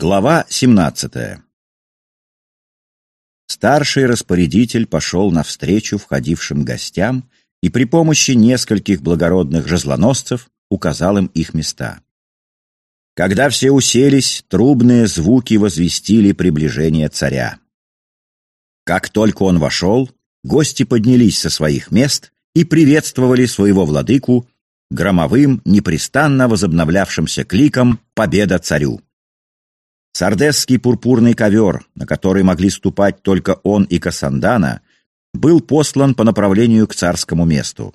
Глава 17 Старший распорядитель пошел навстречу входившим гостям и при помощи нескольких благородных жезлоносцев указал им их места. Когда все уселись, трубные звуки возвестили приближение царя. Как только он вошел, гости поднялись со своих мест и приветствовали своего владыку громовым, непрестанно возобновлявшимся кликом «Победа царю!». Сардесский пурпурный ковер, на который могли ступать только он и Кассандана, был послан по направлению к царскому месту.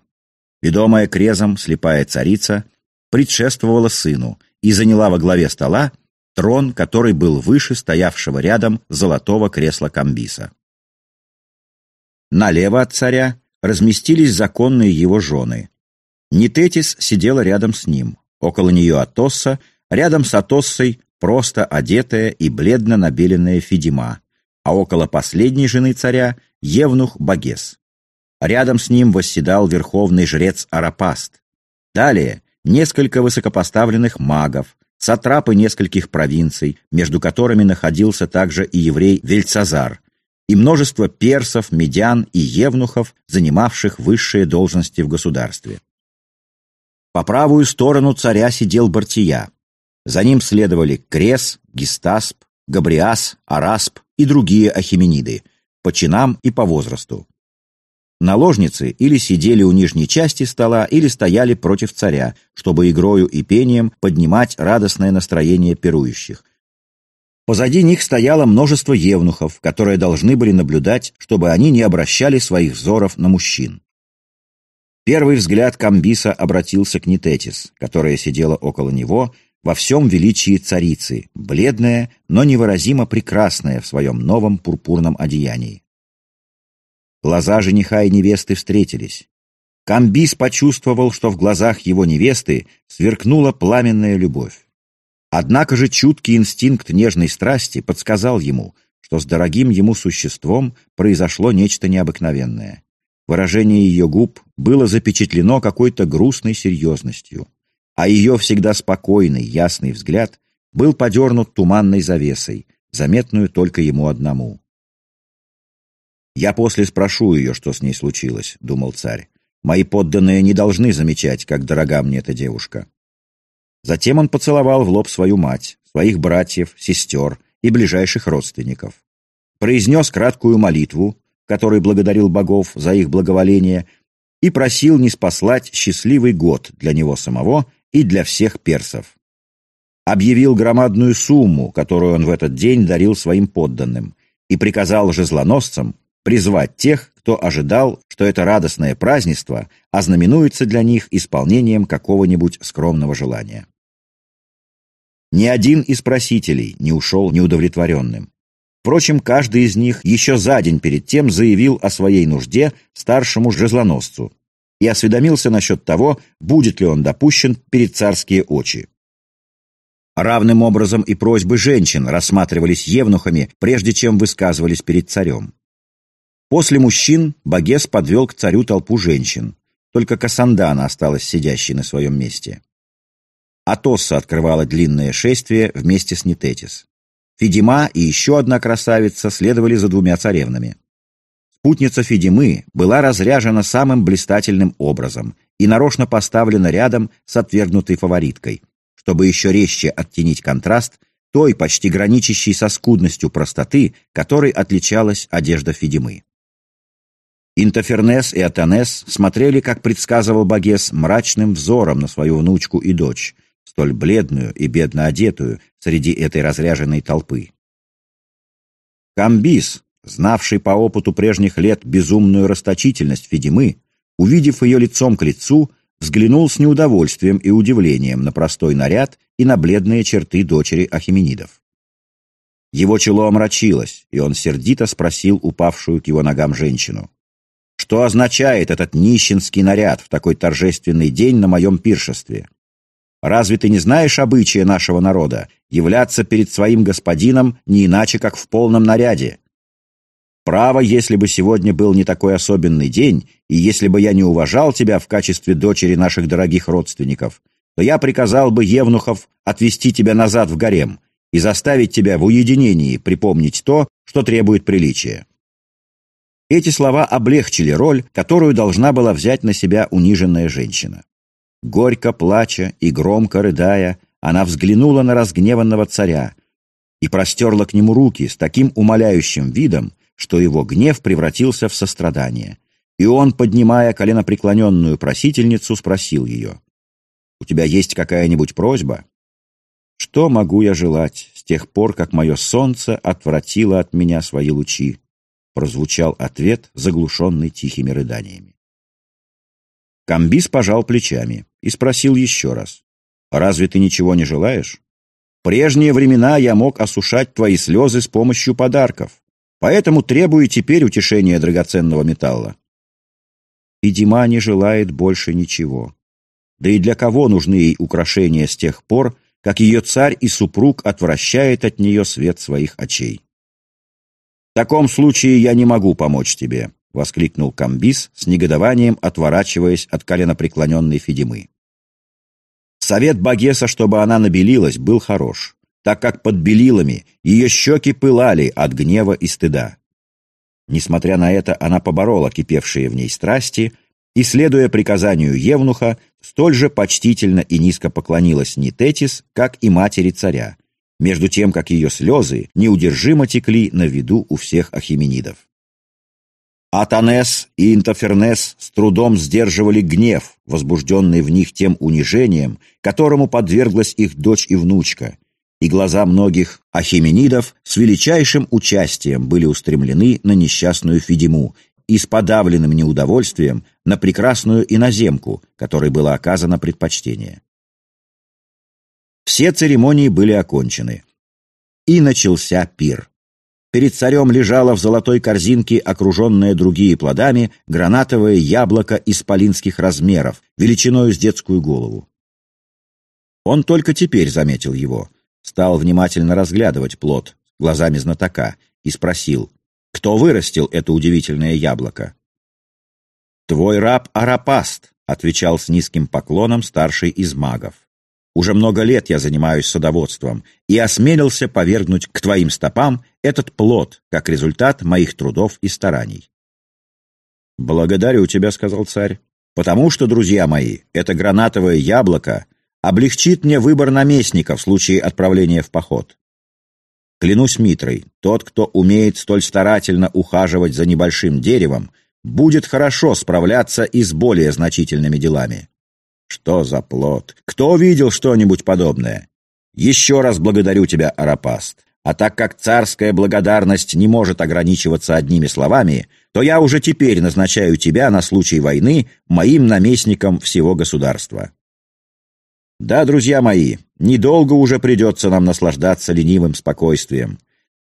Ведомая крезом слепая царица предшествовала сыну и заняла во главе стола трон, который был выше стоявшего рядом золотого кресла Камбиса. Налево от царя разместились законные его жены. Нитетис сидела рядом с ним, около нее Атосса, рядом с Атоссой просто одетая и бледно набеленная Фидима, а около последней жены царя — Евнух Багес. Рядом с ним восседал верховный жрец Арапаст. Далее несколько высокопоставленных магов, сатрапы нескольких провинций, между которыми находился также и еврей Вельцазар, и множество персов, медян и евнухов, занимавших высшие должности в государстве. По правую сторону царя сидел Бартия, за ним следовали Крес, Гистасп, Габриас, Арасп и другие ахимениды, по чинам и по возрасту. Наложницы или сидели у нижней части стола, или стояли против царя, чтобы игрою и пением поднимать радостное настроение пирующих. Позади них стояло множество евнухов, которые должны были наблюдать, чтобы они не обращали своих взоров на мужчин. Первый взгляд Камбиса обратился к Нитетис, которая сидела около него во всем величии царицы, бледная, но невыразимо прекрасная в своем новом пурпурном одеянии. Глаза жениха и невесты встретились. Камбис почувствовал, что в глазах его невесты сверкнула пламенная любовь. Однако же чуткий инстинкт нежной страсти подсказал ему, что с дорогим ему существом произошло нечто необыкновенное. Выражение ее губ было запечатлено какой-то грустной серьезностью а ее всегда спокойный, ясный взгляд был подернут туманной завесой, заметную только ему одному. «Я после спрошу ее, что с ней случилось», — думал царь. «Мои подданные не должны замечать, как дорога мне эта девушка». Затем он поцеловал в лоб свою мать, своих братьев, сестер и ближайших родственников. Произнес краткую молитву, которой благодарил богов за их благоволение, и просил не спаслать счастливый год для него самого и для всех персов. Объявил громадную сумму, которую он в этот день дарил своим подданным, и приказал жезлоносцам призвать тех, кто ожидал, что это радостное празднество ознаменуется для них исполнением какого-нибудь скромного желания. Ни один из просителей не ушел неудовлетворенным. Впрочем, каждый из них еще за день перед тем заявил о своей нужде старшему жезлоносцу, и осведомился насчет того, будет ли он допущен перед царские очи. Равным образом и просьбы женщин рассматривались евнухами, прежде чем высказывались перед царем. После мужчин Багес подвел к царю толпу женщин, только Кассандана осталась сидящей на своем месте. Атосса открывала длинное шествие вместе с Нитетис. Фидима и еще одна красавица следовали за двумя царевнами. Спутница Федимы была разряжена самым блистательным образом и нарочно поставлена рядом с отвергнутой фавориткой, чтобы еще резче оттенить контраст той, почти граничащей со скудностью простоты, которой отличалась одежда Федимы. Интофернес и Атанес смотрели, как предсказывал Багес, мрачным взором на свою внучку и дочь, столь бледную и бедно одетую среди этой разряженной толпы. Камбис, знавший по опыту прежних лет безумную расточительность Федимы, увидев ее лицом к лицу, взглянул с неудовольствием и удивлением на простой наряд и на бледные черты дочери Ахименидов. Его чело омрачилось, и он сердито спросил упавшую к его ногам женщину. «Что означает этот нищенский наряд в такой торжественный день на моем пиршестве? Разве ты не знаешь обычая нашего народа являться перед своим господином не иначе, как в полном наряде?» Право, если бы сегодня был не такой особенный день, и если бы я не уважал тебя в качестве дочери наших дорогих родственников, то я приказал бы Евнухов отвести тебя назад в гарем, и заставить тебя в уединении припомнить то, что требует приличия. Эти слова облегчили роль, которую должна была взять на себя униженная женщина. Горько плача и громко рыдая, она взглянула на разгневанного царя и простерла к нему руки с таким умоляющим видом, что его гнев превратился в сострадание. И он, поднимая коленопреклоненную просительницу, спросил ее, «У тебя есть какая-нибудь просьба?» «Что могу я желать с тех пор, как мое солнце отвратило от меня свои лучи?» прозвучал ответ, заглушенный тихими рыданиями. Камбис пожал плечами и спросил еще раз. «Разве ты ничего не желаешь? В прежние времена я мог осушать твои слезы с помощью подарков, поэтому требую теперь утешения драгоценного металла». И Дима не желает больше ничего. Да и для кого нужны ей украшения с тех пор, как ее царь и супруг отвращает от нее свет своих очей? «В таком случае я не могу помочь тебе», — воскликнул Камбис с негодованием, отворачиваясь от коленопреклоненной Федимы. Совет Багеса, чтобы она набелилась, был хорош, так как под белилами ее щеки пылали от гнева и стыда. Несмотря на это, она поборола кипевшие в ней страсти и, следуя приказанию Евнуха, столь же почтительно и низко поклонилась Нитетис, как и матери царя, между тем, как ее слезы неудержимо текли на виду у всех ахименидов. Атанес и Интофернес с трудом сдерживали гнев, возбужденный в них тем унижением, которому подверглась их дочь и внучка, и глаза многих ахименидов с величайшим участием были устремлены на несчастную Фидиму и с подавленным неудовольствием на прекрасную иноземку, которой было оказано предпочтение. Все церемонии были окончены. И начался пир. Перед царем лежало в золотой корзинке, окруженное другие плодами, гранатовое яблоко исполинских размеров, величиною с детскую голову. Он только теперь заметил его, стал внимательно разглядывать плод глазами знатока и спросил, кто вырастил это удивительное яблоко. «Твой раб Арапаст», — отвечал с низким поклоном старший из магов. Уже много лет я занимаюсь садоводством и осмелился повергнуть к твоим стопам этот плод, как результат моих трудов и стараний. «Благодарю тебя», — сказал царь, «потому что, друзья мои, это гранатовое яблоко облегчит мне выбор наместника в случае отправления в поход. Клянусь Митрой, тот, кто умеет столь старательно ухаживать за небольшим деревом, будет хорошо справляться и с более значительными делами. Что за плод? Кто видел что-нибудь подобное? Еще раз благодарю тебя, Арапаст. А так как царская благодарность не может ограничиваться одними словами, то я уже теперь назначаю тебя на случай войны моим наместником всего государства. Да, друзья мои, недолго уже придется нам наслаждаться ленивым спокойствием.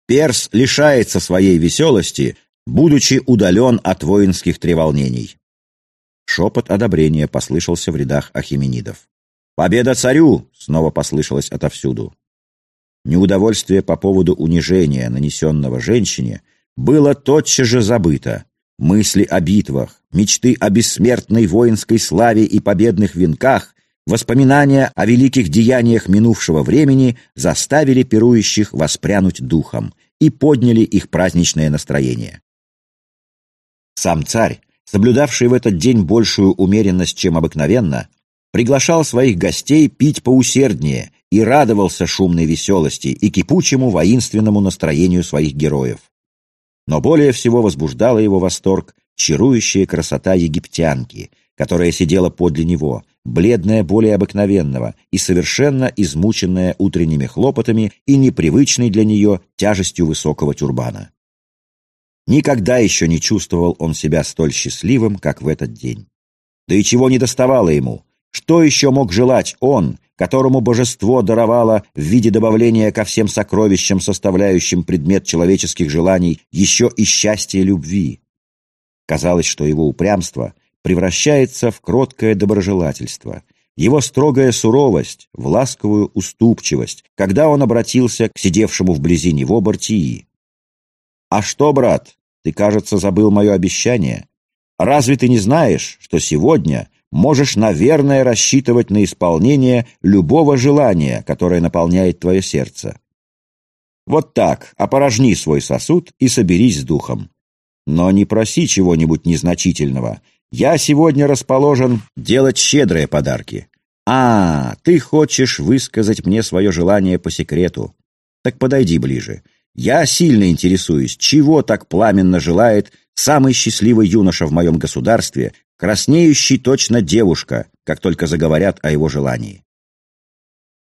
Перс лишается своей веселости, будучи удален от воинских треволнений. Шепот одобрения послышался в рядах ахименидов. «Победа царю!» — снова послышалось отовсюду. Неудовольствие по поводу унижения, нанесенного женщине, было тотчас же забыто. Мысли о битвах, мечты о бессмертной воинской славе и победных венках, воспоминания о великих деяниях минувшего времени заставили пирующих воспрянуть духом и подняли их праздничное настроение. Сам царь, соблюдавший в этот день большую умеренность, чем обыкновенно, приглашал своих гостей пить поусерднее и радовался шумной веселости и кипучему воинственному настроению своих героев. Но более всего возбуждала его восторг чарующая красота египтянки, которая сидела подле него, бледная более обыкновенного и совершенно измученная утренними хлопотами и непривычной для нее тяжестью высокого тюрбана. Никогда еще не чувствовал он себя столь счастливым, как в этот день. Да и чего не доставало ему? Что еще мог желать он, которому божество даровало в виде добавления ко всем сокровищам, составляющим предмет человеческих желаний, еще и счастье любви? Казалось, что его упрямство превращается в кроткое доброжелательство, его строгая суровость в ласковую уступчивость, когда он обратился к сидевшему вблизи него Бартии. «А что, брат, ты, кажется, забыл мое обещание. Разве ты не знаешь, что сегодня можешь, наверное, рассчитывать на исполнение любого желания, которое наполняет твое сердце? Вот так, опорожни свой сосуд и соберись с духом. Но не проси чего-нибудь незначительного. Я сегодня расположен делать щедрые подарки. А, ты хочешь высказать мне свое желание по секрету. Так подойди ближе. Я сильно интересуюсь, чего так пламенно желает самый счастливый юноша в моем государстве, краснеющий точно девушка, как только заговорят о его желании.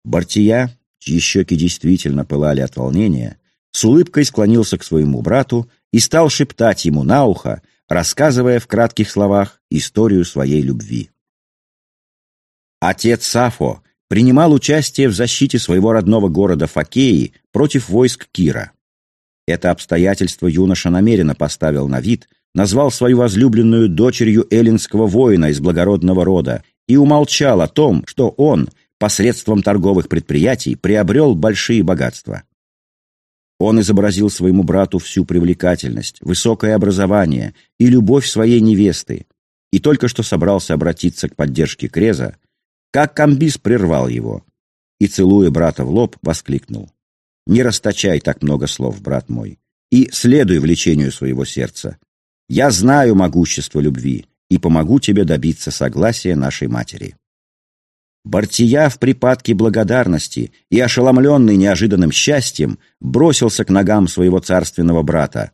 Бартия, чьи щеки действительно пылали от волнения, с улыбкой склонился к своему брату и стал шептать ему на ухо, рассказывая в кратких словах историю своей любви. Отец Сафо принимал участие в защите своего родного города Факеи против войск Кира. Это обстоятельство юноша намеренно поставил на вид, назвал свою возлюбленную дочерью эллинского воина из благородного рода и умолчал о том, что он, посредством торговых предприятий, приобрел большие богатства. Он изобразил своему брату всю привлекательность, высокое образование и любовь своей невесты, и только что собрался обратиться к поддержке Креза, как Камбис прервал его и, целуя брата в лоб, воскликнул. «Не расточай так много слов, брат мой, и следуй влечению своего сердца. Я знаю могущество любви и помогу тебе добиться согласия нашей матери». Бартия в припадке благодарности и ошеломленный неожиданным счастьем бросился к ногам своего царственного брата.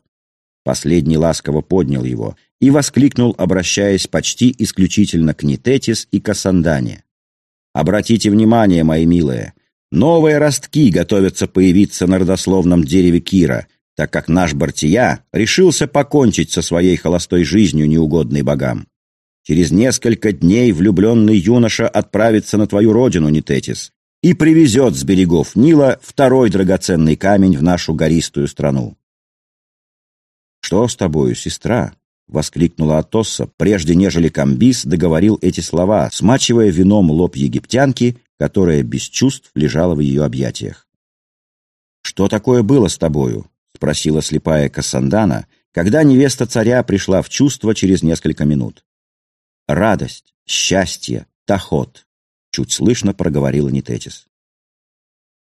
Последний ласково поднял его и воскликнул, обращаясь почти исключительно к Нитетис и Кассандане. Обратите внимание, мои милые, новые ростки готовятся появиться на родословном дереве Кира, так как наш Бартия решился покончить со своей холостой жизнью, неугодной богам. Через несколько дней влюбленный юноша отправится на твою родину, Нитетис, и привезет с берегов Нила второй драгоценный камень в нашу гористую страну. «Что с тобою, сестра?» — воскликнула Атосса, прежде нежели Камбис договорил эти слова, смачивая вином лоб египтянки, которая без чувств лежала в ее объятиях. «Что такое было с тобою?» — спросила слепая Кассандана, когда невеста царя пришла в чувство через несколько минут. «Радость, счастье, тахот», — чуть слышно проговорила Нитетис.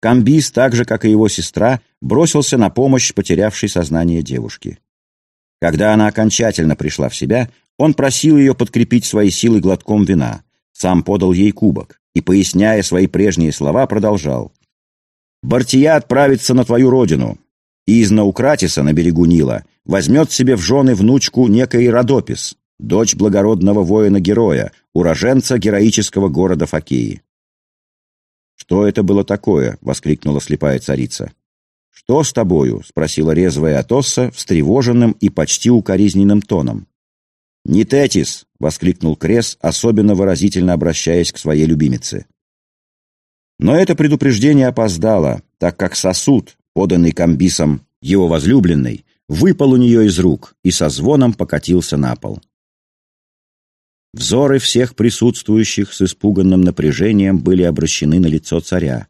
Камбис, так же, как и его сестра, бросился на помощь потерявшей сознание девушки. Когда она окончательно пришла в себя, он просил ее подкрепить свои силы глотком вина, сам подал ей кубок и, поясняя свои прежние слова, продолжал. «Бартия отправится на твою родину, и из Наукратиса на берегу Нила возьмет себе в жены внучку некой Родопис, дочь благородного воина-героя, уроженца героического города Факеи». «Что это было такое?» — воскликнула слепая царица. «Что с тобою?» — спросила резвая Атосса встревоженным и почти укоризненным тоном. «Не Тетис!» — воскликнул Крес, особенно выразительно обращаясь к своей любимице. Но это предупреждение опоздало, так как сосуд, поданный комбисом его возлюбленной, выпал у нее из рук и со звоном покатился на пол. Взоры всех присутствующих с испуганным напряжением были обращены на лицо царя,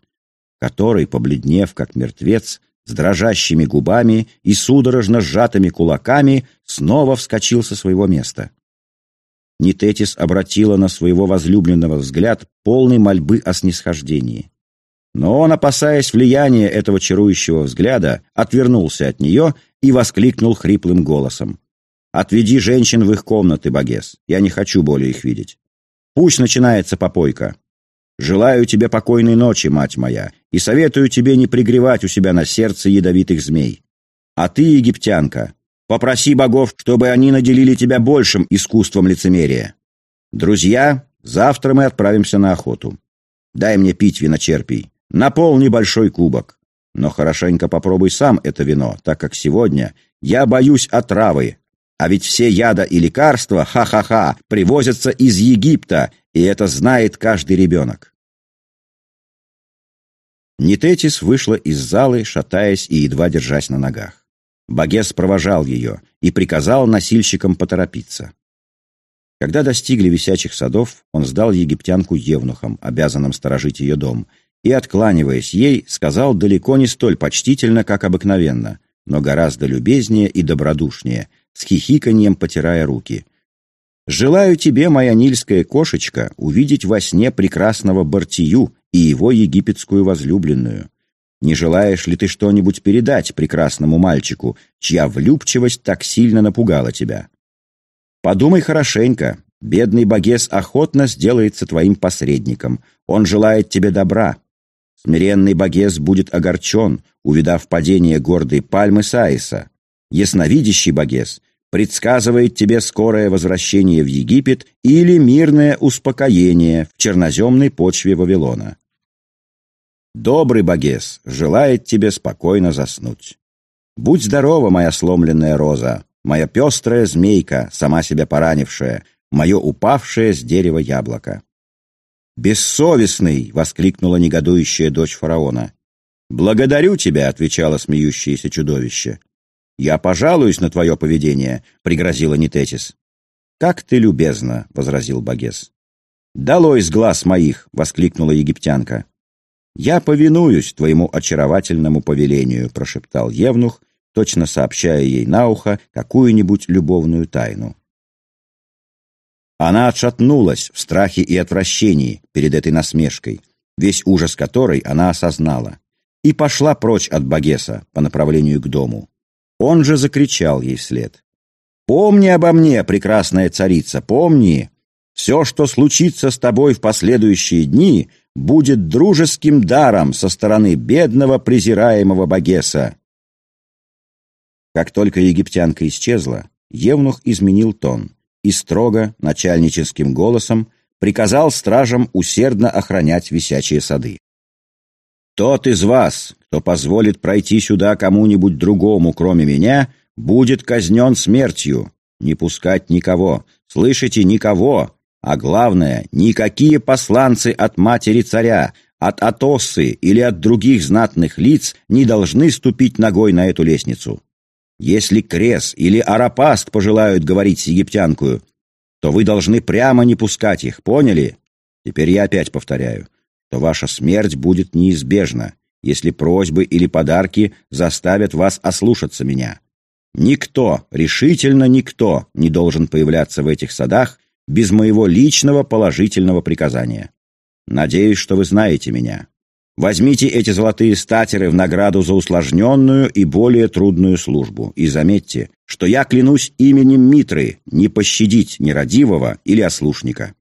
который, побледнев как мертвец, с дрожащими губами и судорожно сжатыми кулаками снова вскочил со своего места. Нитетис обратила на своего возлюбленного взгляд полный мольбы о снисхождении. Но он, опасаясь влияния этого чарующего взгляда, отвернулся от нее и воскликнул хриплым голосом. «Отведи женщин в их комнаты, Багес. Я не хочу более их видеть. Пусть начинается попойка. Желаю тебе покойной ночи, мать моя, и советую тебе не пригревать у себя на сердце ядовитых змей. А ты, египтянка, попроси богов, чтобы они наделили тебя большим искусством лицемерия. Друзья, завтра мы отправимся на охоту. Дай мне пить виночерпий, наполни большой кубок. Но хорошенько попробуй сам это вино, так как сегодня я боюсь отравы, а ведь все яда и лекарства, ха-ха-ха, привозятся из Египта, и это знает каждый ребенок. Нитетис вышла из залы, шатаясь и едва держась на ногах. Багес провожал ее и приказал носильщикам поторопиться. Когда достигли висячих садов, он сдал египтянку евнухам, обязанным сторожить ее дом, и, откланиваясь ей, сказал далеко не столь почтительно, как обыкновенно, но гораздо любезнее и добродушнее, с хихиканьем потирая руки — Желаю тебе, моя нильская кошечка, увидеть во сне прекрасного Бартию и его египетскую возлюбленную. Не желаешь ли ты что-нибудь передать прекрасному мальчику, чья влюбчивость так сильно напугала тебя? Подумай хорошенько. Бедный Багес охотно сделается твоим посредником. Он желает тебе добра. Смиренный Багес будет огорчен, увидав падение гордой пальмы Саиса. Ясновидящий Багес предсказывает тебе скорое возвращение в Египет или мирное успокоение в черноземной почве Вавилона. Добрый Багес желает тебе спокойно заснуть. Будь здорова, моя сломленная роза, моя пестрая змейка, сама себя поранившая, мое упавшее с дерева яблоко. «Бессовестный!» — воскликнула негодующая дочь фараона. «Благодарю тебя!» — отвечало смеющееся чудовище. «Я пожалуюсь на твое поведение», — пригрозила Нитетис. «Как ты любезна», — возразил Багес. «Долой с глаз моих!» — воскликнула египтянка. «Я повинуюсь твоему очаровательному повелению», — прошептал Евнух, точно сообщая ей на ухо какую-нибудь любовную тайну. Она отшатнулась в страхе и отвращении перед этой насмешкой, весь ужас которой она осознала, и пошла прочь от Багеса по направлению к дому. Он же закричал ей вслед. «Помни обо мне, прекрасная царица, помни! Все, что случится с тобой в последующие дни, будет дружеским даром со стороны бедного, презираемого Багеса». Как только египтянка исчезла, Евнух изменил тон и строго, начальническим голосом, приказал стражам усердно охранять висячие сады. Тот из вас, кто позволит пройти сюда кому-нибудь другому, кроме меня, будет казнен смертью. Не пускать никого. Слышите, никого. А главное, никакие посланцы от матери царя, от Атосы или от других знатных лиц не должны ступить ногой на эту лестницу. Если Крес или Арапаст пожелают говорить с египтянкою, то вы должны прямо не пускать их, поняли? Теперь я опять повторяю то ваша смерть будет неизбежна, если просьбы или подарки заставят вас ослушаться меня. Никто, решительно никто не должен появляться в этих садах без моего личного положительного приказания. Надеюсь, что вы знаете меня. Возьмите эти золотые статеры в награду за усложненную и более трудную службу. И заметьте, что я клянусь именем Митры не пощадить нерадивого или ослушника.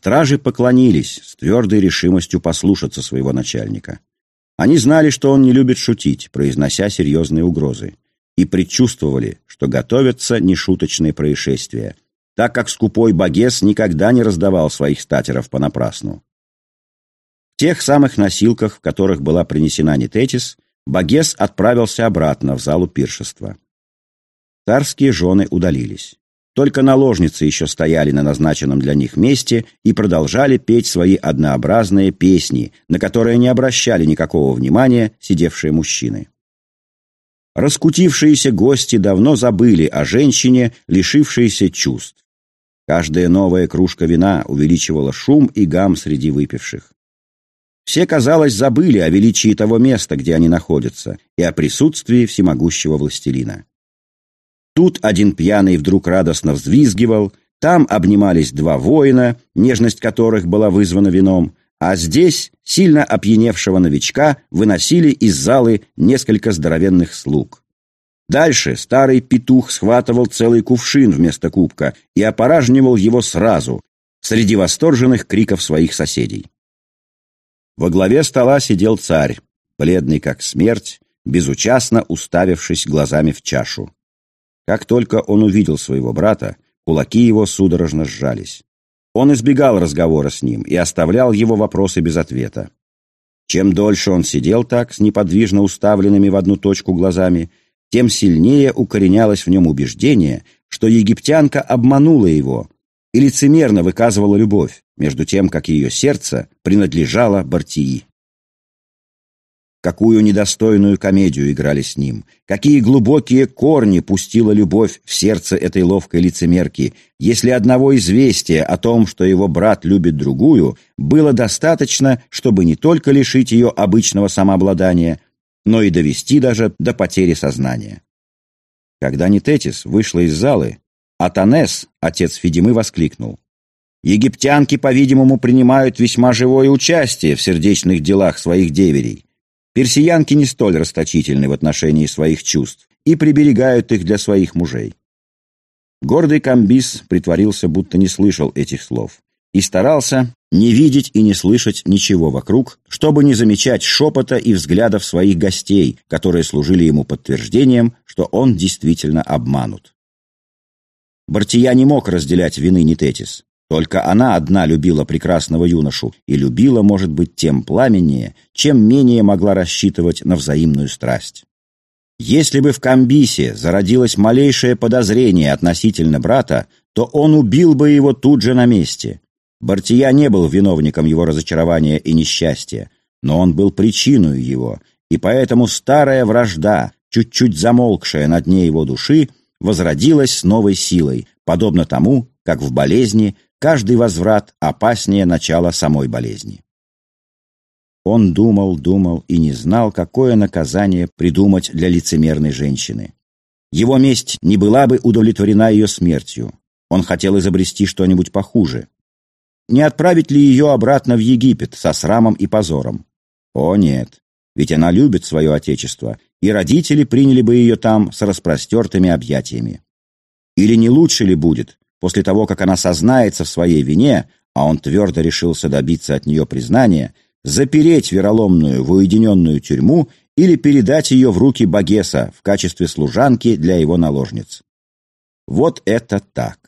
Стражи поклонились с твердой решимостью послушаться своего начальника. Они знали, что он не любит шутить, произнося серьезные угрозы, и предчувствовали, что готовятся нешуточные происшествия, так как скупой Багес никогда не раздавал своих статеров понапрасну. В тех самых носилках, в которых была принесена Нететис, Багес отправился обратно в залу пиршества. Царские жены удалились. Только наложницы еще стояли на назначенном для них месте и продолжали петь свои однообразные песни, на которые не обращали никакого внимания сидевшие мужчины. Раскутившиеся гости давно забыли о женщине, лишившейся чувств. Каждая новая кружка вина увеличивала шум и гам среди выпивших. Все, казалось, забыли о величии того места, где они находятся, и о присутствии всемогущего властелина. Тут один пьяный вдруг радостно взвизгивал, там обнимались два воина, нежность которых была вызвана вином, а здесь сильно опьяневшего новичка выносили из залы несколько здоровенных слуг. Дальше старый петух схватывал целый кувшин вместо кубка и опоражнивал его сразу, среди восторженных криков своих соседей. Во главе стола сидел царь, бледный как смерть, безучастно уставившись глазами в чашу. Как только он увидел своего брата, кулаки его судорожно сжались. Он избегал разговора с ним и оставлял его вопросы без ответа. Чем дольше он сидел так, с неподвижно уставленными в одну точку глазами, тем сильнее укоренялось в нем убеждение, что египтянка обманула его и лицемерно выказывала любовь, между тем, как ее сердце принадлежало Бартии. Какую недостойную комедию играли с ним, какие глубокие корни пустила любовь в сердце этой ловкой лицемерки, если одного известия о том, что его брат любит другую, было достаточно, чтобы не только лишить ее обычного самообладания, но и довести даже до потери сознания. Когда Нитетис вышла из залы, Атанес, отец Федимы, воскликнул. «Египтянки, по-видимому, принимают весьма живое участие в сердечных делах своих деверей. Персиянки не столь расточительны в отношении своих чувств и приберегают их для своих мужей. Гордый комбис притворился, будто не слышал этих слов, и старался не видеть и не слышать ничего вокруг, чтобы не замечать шепота и взглядов своих гостей, которые служили ему подтверждением, что он действительно обманут. Бартия не мог разделять вины Нитетис. Только она одна любила прекрасного юношу, и любила, может быть, тем пламеннее, чем менее могла рассчитывать на взаимную страсть. Если бы в Камбисе зародилось малейшее подозрение относительно брата, то он убил бы его тут же на месте. Бартия не был виновником его разочарования и несчастья, но он был причиной его, и поэтому старая вражда, чуть-чуть замолкшая на дне его души, возродилась с новой силой, подобно тому, как в болезни каждый возврат опаснее начала самой болезни. Он думал, думал и не знал, какое наказание придумать для лицемерной женщины. Его месть не была бы удовлетворена ее смертью. Он хотел изобрести что-нибудь похуже. Не отправить ли ее обратно в Египет со срамом и позором? О нет, ведь она любит свое отечество, и родители приняли бы ее там с распростертыми объятиями. Или не лучше ли будет, после того, как она сознается в своей вине, а он твердо решился добиться от нее признания, запереть вероломную в уединенную тюрьму или передать ее в руки Багеса в качестве служанки для его наложниц. Вот это так.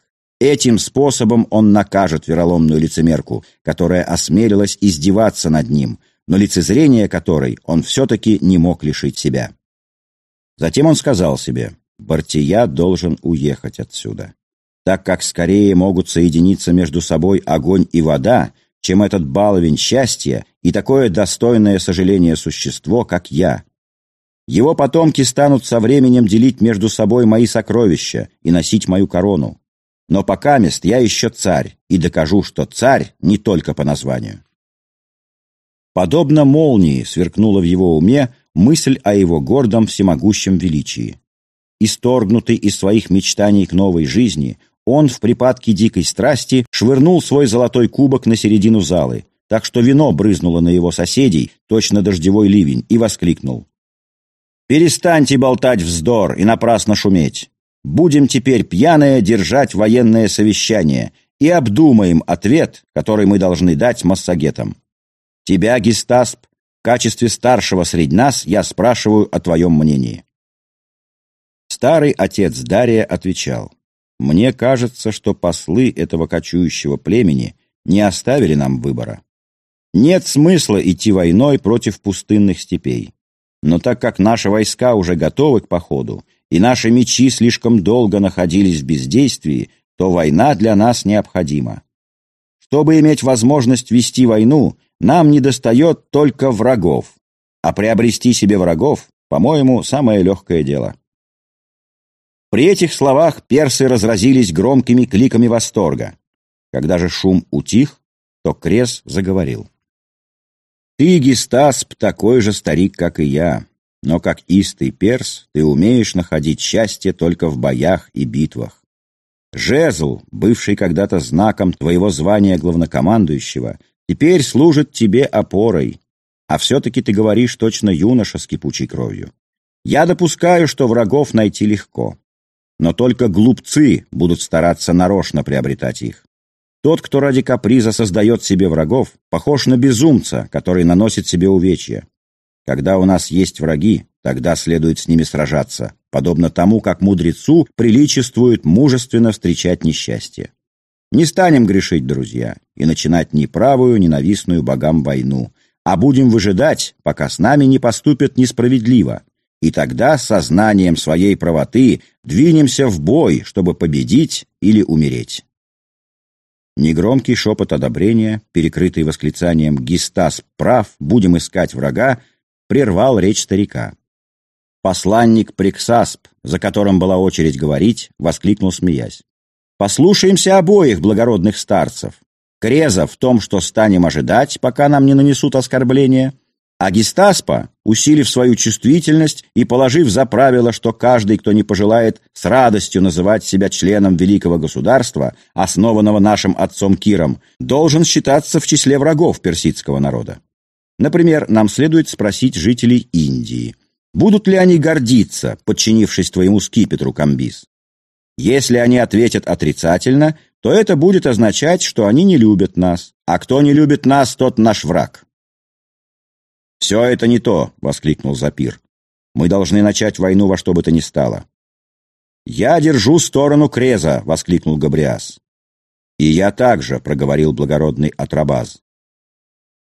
Этим способом он накажет вероломную лицемерку, которая осмелилась издеваться над ним, но лицезрение которой он все-таки не мог лишить себя. Затем он сказал себе, Бартия должен уехать отсюда, так как скорее могут соединиться между собой огонь и вода, чем этот баловень счастья и такое достойное сожаление существо, как я. Его потомки станут со временем делить между собой мои сокровища и носить мою корону. Но пока мест я еще царь, и докажу, что царь не только по названию. Подобно молнии сверкнула в его уме мысль о его гордом всемогущем величии. Исторгнутый из своих мечтаний к новой жизни, он в припадке дикой страсти швырнул свой золотой кубок на середину залы, так что вино брызнуло на его соседей, точно дождевой ливень, и воскликнул. «Перестаньте болтать вздор и напрасно шуметь. Будем теперь пьяное держать военное совещание и обдумаем ответ, который мы должны дать массагетам. Тебя, Гестасп, в качестве старшего среди нас я спрашиваю о твоем мнении». Старый отец Дария отвечал. Мне кажется, что послы этого кочующего племени не оставили нам выбора. Нет смысла идти войной против пустынных степей. Но так как наши войска уже готовы к походу, и наши мечи слишком долго находились в бездействии, то война для нас необходима. Чтобы иметь возможность вести войну, нам недостает только врагов, а приобрести себе врагов, по-моему, самое легкое дело. При этих словах персы разразились громкими кликами восторга. Когда же шум утих, то Крес заговорил. «Ты, Гестасп, такой же старик, как и я, но как истый перс ты умеешь находить счастье только в боях и битвах. Жезл, бывший когда-то знаком твоего звания главнокомандующего, теперь служит тебе опорой, а все-таки ты говоришь точно юноша с кипучей кровью. Я допускаю, что врагов найти легко но только глупцы будут стараться нарочно приобретать их. Тот, кто ради каприза создает себе врагов, похож на безумца, который наносит себе увечья. Когда у нас есть враги, тогда следует с ними сражаться, подобно тому, как мудрецу приличествует мужественно встречать несчастье. Не станем грешить, друзья, и начинать неправую, ненавистную богам войну, а будем выжидать, пока с нами не поступят несправедливо, и тогда сознанием своей правоты двинемся в бой, чтобы победить или умереть. Негромкий шепот одобрения, перекрытый восклицанием «Гистас прав, будем искать врага», прервал речь старика. Посланник Приксасп, за которым была очередь говорить, воскликнул, смеясь. «Послушаемся обоих благородных старцев. Креза в том, что станем ожидать, пока нам не нанесут оскорбления, а Гестаспо, усилив свою чувствительность и положив за правило, что каждый, кто не пожелает с радостью называть себя членом великого государства, основанного нашим отцом Киром, должен считаться в числе врагов персидского народа. Например, нам следует спросить жителей Индии, будут ли они гордиться, подчинившись твоему скипетру, Камбис. Если они ответят отрицательно, то это будет означать, что они не любят нас, а кто не любит нас, тот наш враг. «Все это не то!» — воскликнул Запир. «Мы должны начать войну во что бы то ни стало». «Я держу сторону Креза!» — воскликнул Габриас. «И я также!» — проговорил благородный Атрабаз.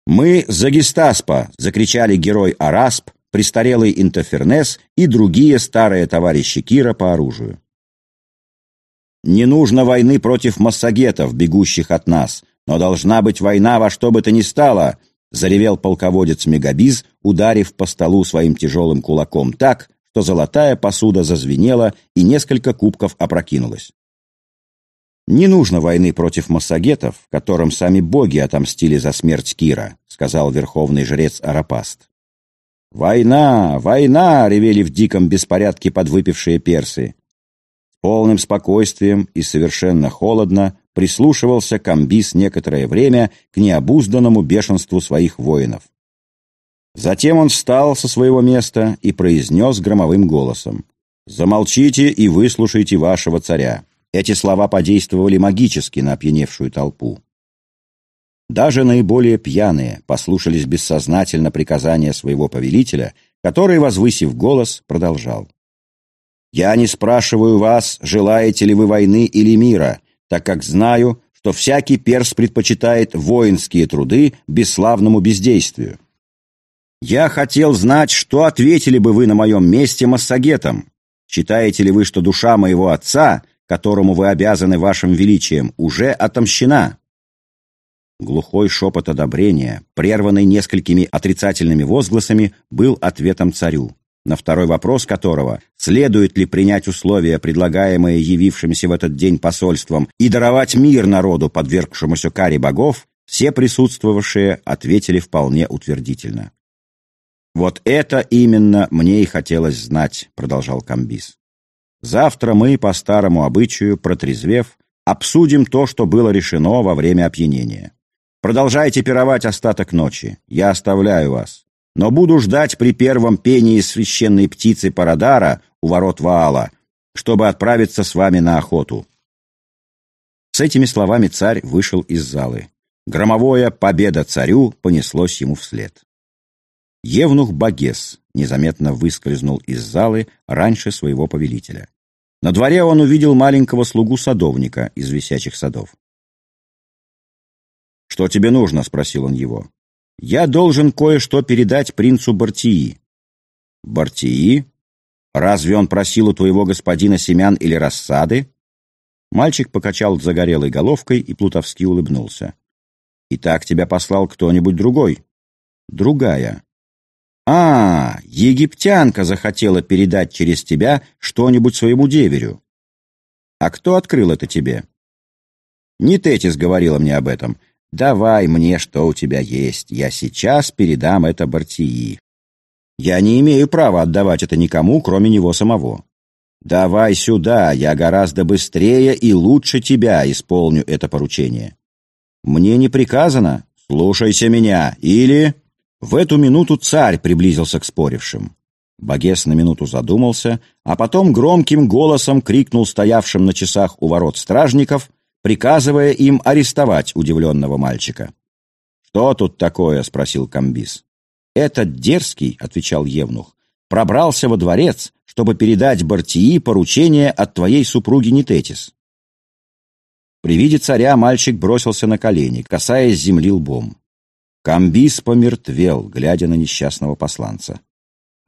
«Мы за Гестаспо!» — закричали герой Арасп, престарелый Интерфернес и другие старые товарищи Кира по оружию. «Не нужно войны против массагетов, бегущих от нас, но должна быть война во что бы то ни стало!» Заревел полководец Мегабиз, ударив по столу своим тяжелым кулаком так, что золотая посуда зазвенела и несколько кубков опрокинулось. «Не нужно войны против массагетов, которым сами боги отомстили за смерть Кира», сказал верховный жрец Арапаст. «Война! Война!» — ревели в диком беспорядке подвыпившие персы. Полным спокойствием и совершенно холодно прислушивался Камбис некоторое время к необузданному бешенству своих воинов. Затем он встал со своего места и произнес громовым голосом. «Замолчите и выслушайте вашего царя». Эти слова подействовали магически на опьяневшую толпу. Даже наиболее пьяные послушались бессознательно приказания своего повелителя, который, возвысив голос, продолжал. «Я не спрашиваю вас, желаете ли вы войны или мира, так как знаю, что всякий перс предпочитает воинские труды бесславному бездействию. Я хотел знать, что ответили бы вы на моем месте массагетам. Считаете ли вы, что душа моего отца, которому вы обязаны вашим величием, уже отомщена?» Глухой шепот одобрения, прерванный несколькими отрицательными возгласами, был ответом царю на второй вопрос которого, следует ли принять условия, предлагаемые явившимся в этот день посольством, и даровать мир народу, подвергшемуся каре богов, все присутствовавшие ответили вполне утвердительно. «Вот это именно мне и хотелось знать», — продолжал Камбис. «Завтра мы, по старому обычаю, протрезвев, обсудим то, что было решено во время опьянения. Продолжайте пировать остаток ночи. Я оставляю вас но буду ждать при первом пении священной птицы Парадара у ворот Ваала, чтобы отправиться с вами на охоту». С этими словами царь вышел из залы. Громовое «Победа царю» понеслось ему вслед. Евнух Багес незаметно выскользнул из залы раньше своего повелителя. На дворе он увидел маленького слугу-садовника из висячих садов. «Что тебе нужно?» — спросил он его. Я должен кое-что передать принцу Бартии». «Бартии? Разве он просил у твоего господина семян или рассады?» Мальчик покачал загорелой головкой и плутовски улыбнулся. «И так тебя послал кто-нибудь другой?» «Другая». «А, египтянка захотела передать через тебя что-нибудь своему деверю». «А кто открыл это тебе?» «Не Тетис говорила мне об этом. «Давай мне, что у тебя есть. Я сейчас передам это Бартии. Я не имею права отдавать это никому, кроме него самого. Давай сюда, я гораздо быстрее и лучше тебя исполню это поручение. Мне не приказано, слушайся меня, или...» В эту минуту царь приблизился к спорившим. Багес на минуту задумался, а потом громким голосом крикнул стоявшим на часах у ворот стражников — приказывая им арестовать удивленного мальчика. «Что тут такое?» — спросил Камбис. «Этот дерзкий», — отвечал Евнух, — «пробрался во дворец, чтобы передать Бартии поручение от твоей супруги Нететис». При виде царя мальчик бросился на колени, касаясь земли лбом. Камбис помертвел, глядя на несчастного посланца.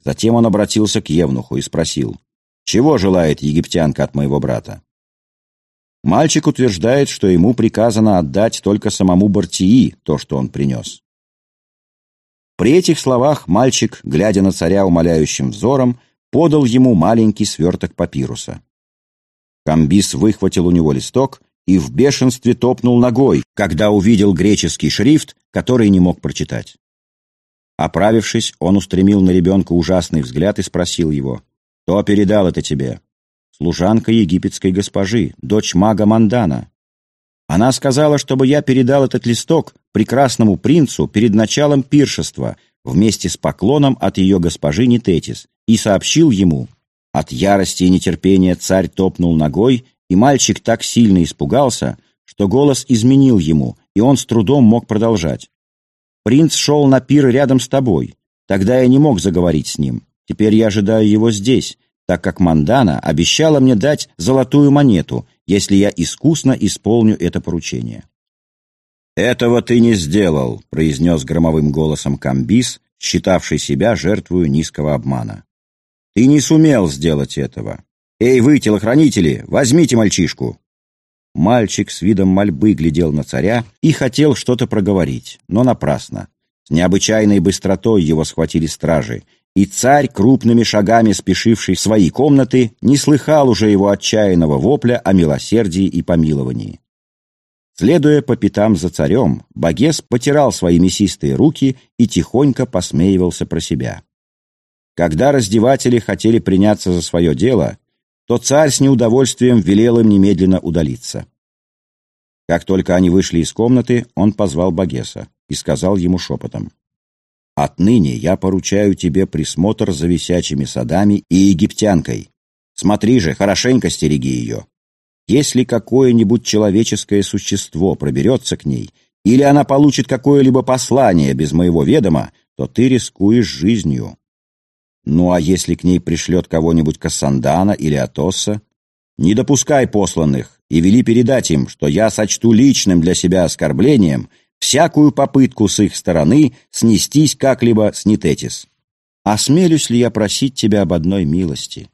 Затем он обратился к Евнуху и спросил, «Чего желает египтянка от моего брата?» Мальчик утверждает, что ему приказано отдать только самому Бартии то, что он принес. При этих словах мальчик, глядя на царя умоляющим взором, подал ему маленький сверток папируса. Камбис выхватил у него листок и в бешенстве топнул ногой, когда увидел греческий шрифт, который не мог прочитать. Оправившись, он устремил на ребенка ужасный взгляд и спросил его, «Кто передал это тебе?» Служанка египетской госпожи, дочь мага Мандана. Она сказала, чтобы я передал этот листок прекрасному принцу перед началом пиршества вместе с поклоном от ее госпожи Нитетис и сообщил ему. От ярости и нетерпения царь топнул ногой, и мальчик так сильно испугался, что голос изменил ему, и он с трудом мог продолжать. «Принц шел на пир рядом с тобой. Тогда я не мог заговорить с ним. Теперь я ожидаю его здесь, так как Мандана обещала мне дать золотую монету, если я искусно исполню это поручение. «Этого ты не сделал», — произнес громовым голосом Камбис, считавший себя жертвою низкого обмана. «Ты не сумел сделать этого. Эй, вы, телохранители, возьмите мальчишку!» Мальчик с видом мольбы глядел на царя и хотел что-то проговорить, но напрасно. С необычайной быстротой его схватили стражи, и царь, крупными шагами спешивший в свои комнаты, не слыхал уже его отчаянного вопля о милосердии и помиловании. Следуя по пятам за царем, Багес потирал свои мясистые руки и тихонько посмеивался про себя. Когда раздеватели хотели приняться за свое дело, то царь с неудовольствием велел им немедленно удалиться. Как только они вышли из комнаты, он позвал Багеса и сказал ему шепотом. «Отныне я поручаю тебе присмотр за висячими садами и египтянкой. Смотри же, хорошенько стереги ее. Если какое-нибудь человеческое существо проберется к ней, или она получит какое-либо послание без моего ведома, то ты рискуешь жизнью. Ну а если к ней пришлет кого-нибудь Кассандана или Атосса, не допускай посланных и вели передать им, что я сочту личным для себя оскорблением — всякую попытку с их стороны снестись как-либо с Нитетис. Осмелюсь ли я просить тебя об одной милости?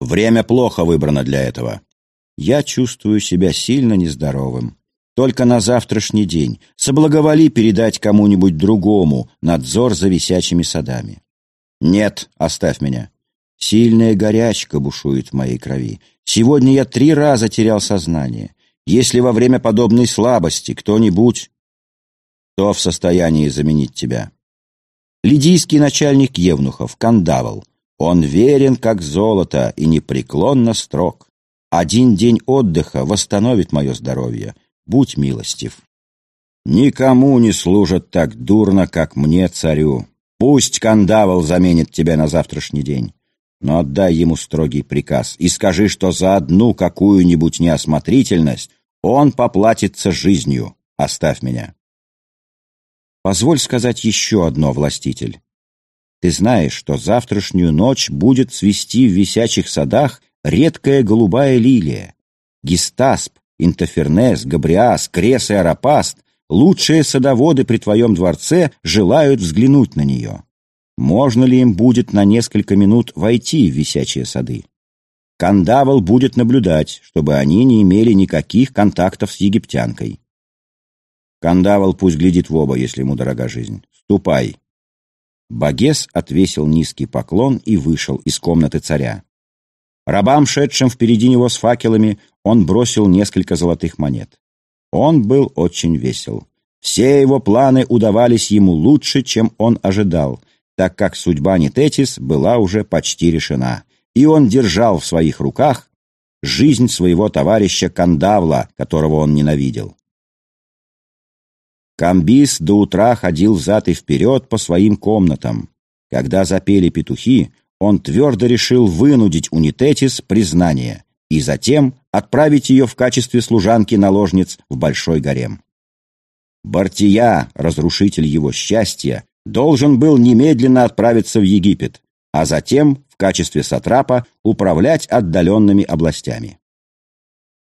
Время плохо выбрано для этого. Я чувствую себя сильно нездоровым. Только на завтрашний день соблаговоли передать кому-нибудь другому надзор за висячими садами. Нет, оставь меня. Сильная горячка бушует в моей крови. Сегодня я три раза терял сознание. Если во время подобной слабости кто-нибудь... Кто в состоянии заменить тебя? Лидийский начальник Евнухов, Кандавл. Он верен, как золото, и непреклонно строг. Один день отдыха восстановит мое здоровье. Будь милостив. Никому не служат так дурно, как мне, царю. Пусть Кандавл заменит тебя на завтрашний день. Но отдай ему строгий приказ и скажи, что за одну какую-нибудь неосмотрительность он поплатится жизнью. Оставь меня. Позволь сказать еще одно, властитель. Ты знаешь, что завтрашнюю ночь будет цвести в висячих садах редкая голубая лилия. Гистасп, Интофернес, Габриас, Крес и Арапаст, лучшие садоводы при твоем дворце, желают взглянуть на нее. Можно ли им будет на несколько минут войти в висячие сады? Кандавл будет наблюдать, чтобы они не имели никаких контактов с египтянкой. Кандавл пусть глядит в оба, если ему дорога жизнь. Ступай. Багес отвесил низкий поклон и вышел из комнаты царя. Рабам, шедшим впереди него с факелами, он бросил несколько золотых монет. Он был очень весел. Все его планы удавались ему лучше, чем он ожидал, так как судьба Нететис была уже почти решена и он держал в своих руках жизнь своего товарища Кандавла, которого он ненавидел. Камбис до утра ходил взад и вперед по своим комнатам. Когда запели петухи, он твердо решил вынудить у Нитетис признание и затем отправить ее в качестве служанки-наложниц в Большой гарем. Бартия, разрушитель его счастья, должен был немедленно отправиться в Египет, а затем качестве сатрапа управлять отдаленными областями.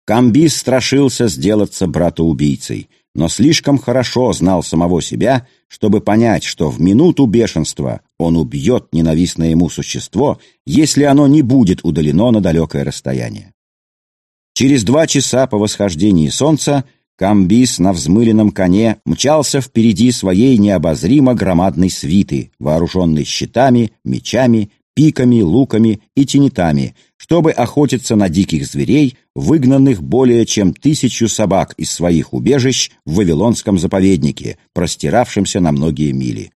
Камбис страшился сделаться братоубийцей, но слишком хорошо знал самого себя, чтобы понять, что в минуту бешенства он убьет ненавистное ему существо, если оно не будет удалено на далекое расстояние. Через два часа по восхождении солнца Камбис на взмыленном коне мчался впереди своей необозримо громадной свиты, вооруженной щитами, мечами пиками, луками и тенетами, чтобы охотиться на диких зверей, выгнанных более чем тысячу собак из своих убежищ в Вавилонском заповеднике, простиравшемся на многие мили.